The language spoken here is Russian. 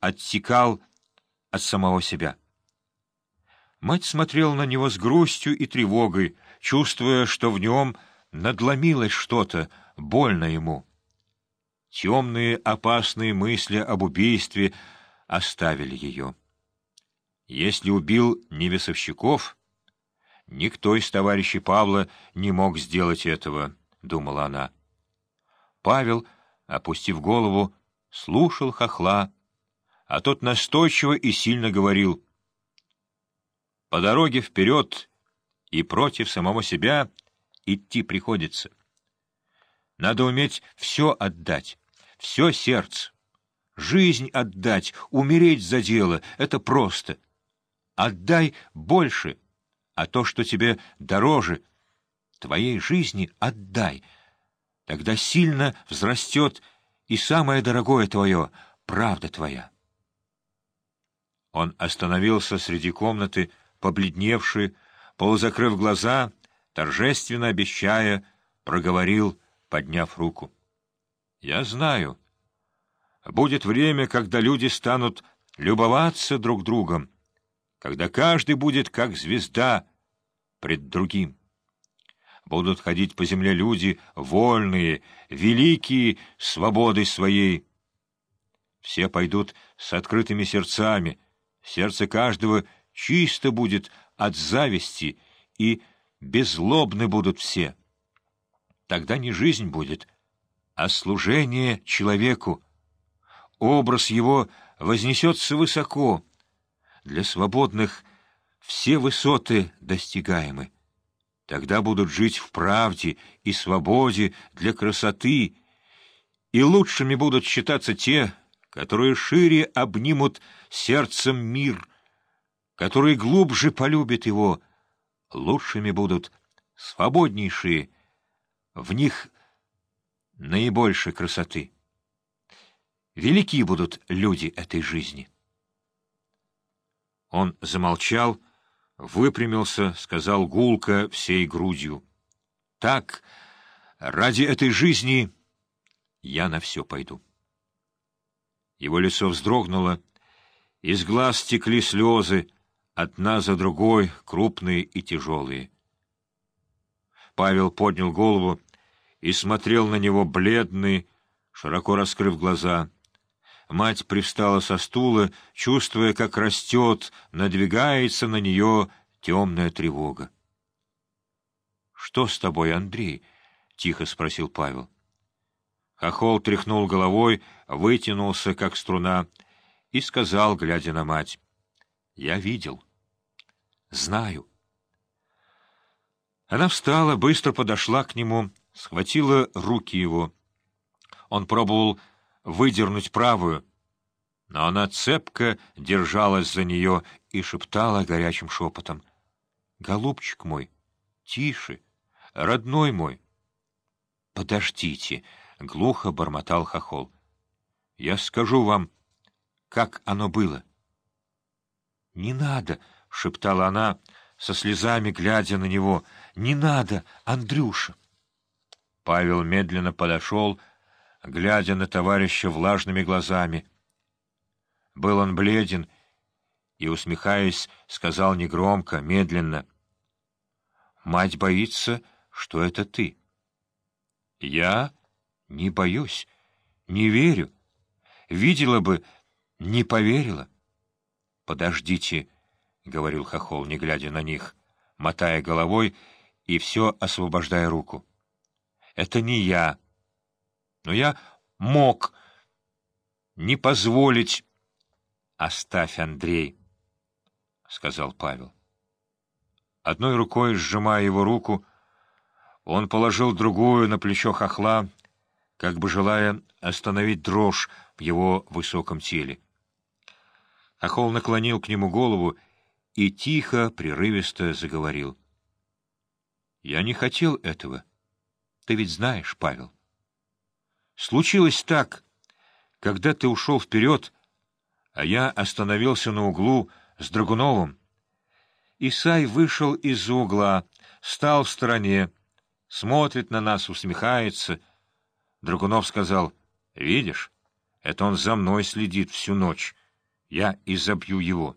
оттекал от самого себя. Мать смотрела на него с грустью и тревогой, чувствуя, что в нем надломилось что-то, больно ему. Темные опасные мысли об убийстве оставили ее. Если убил невесовщиков, никто из товарищей Павла не мог сделать этого, — думала она. Павел, опустив голову, слушал хохла, а тот настойчиво и сильно говорил. «По дороге вперед и против самого себя идти приходится. Надо уметь все отдать, все сердце. Жизнь отдать, умереть за дело — это просто. Отдай больше, а то, что тебе дороже, твоей жизни отдай. Тогда сильно взрастет и самое дорогое твое — правда твоя. Он остановился среди комнаты, побледневший, полузакрыв глаза, торжественно обещая, проговорил, подняв руку. — Я знаю. Будет время, когда люди станут любоваться друг другом, когда каждый будет как звезда пред другим. Будут ходить по земле люди вольные, великие свободой своей. Все пойдут с открытыми сердцами, сердце каждого чисто будет от зависти, и беззлобны будут все. Тогда не жизнь будет, а служение человеку. Образ его вознесется высоко. Для свободных все высоты достигаемы. Тогда будут жить в правде и свободе для красоты, и лучшими будут считаться те, которые шире обнимут сердцем мир, которые глубже полюбят его, лучшими будут свободнейшие, в них наибольшей красоты. Велики будут люди этой жизни. Он замолчал, выпрямился, сказал гулко всей грудью. «Так, ради этой жизни я на все пойду». Его лицо вздрогнуло, из глаз текли слезы, одна за другой, крупные и тяжелые. Павел поднял голову и смотрел на него бледный, широко раскрыв глаза. Мать привстала со стула, чувствуя, как растет, надвигается на нее темная тревога. — Что с тобой, Андрей? — тихо спросил Павел. Хохол тряхнул головой, вытянулся, как струна, и сказал, глядя на мать, — Я видел. Знаю. Она встала, быстро подошла к нему, схватила руки его. Он пробовал выдернуть правую, но она цепко держалась за нее и шептала горячим шепотом. — Голубчик мой, тише, родной мой. — Подождите, — глухо бормотал хохол. — Я скажу вам, как оно было. — Не надо, — шептала она, со слезами глядя на него. — Не надо, Андрюша. Павел медленно подошел, глядя на товарища влажными глазами. Был он бледен и, усмехаясь, сказал негромко, медленно. — Мать боится, что это ты. — Я? Не боюсь, не верю. Видела бы, не поверила. — Подождите, — говорил Хохол, не глядя на них, мотая головой и все освобождая руку. — Это не я. Но я мог не позволить... — Оставь, Андрей, — сказал Павел. Одной рукой, сжимая его руку, он положил другую на плечо хохла, как бы желая остановить дрожь в его высоком теле. Ахол наклонил к нему голову и тихо, прерывисто заговорил. — Я не хотел этого. Ты ведь знаешь, Павел. Случилось так, когда ты ушел вперед, а я остановился на углу с Драгуновым. Исай вышел из-за угла, стал в стороне, смотрит на нас, усмехается — Драгунов сказал, «Видишь, это он за мной следит всю ночь». я изобью его.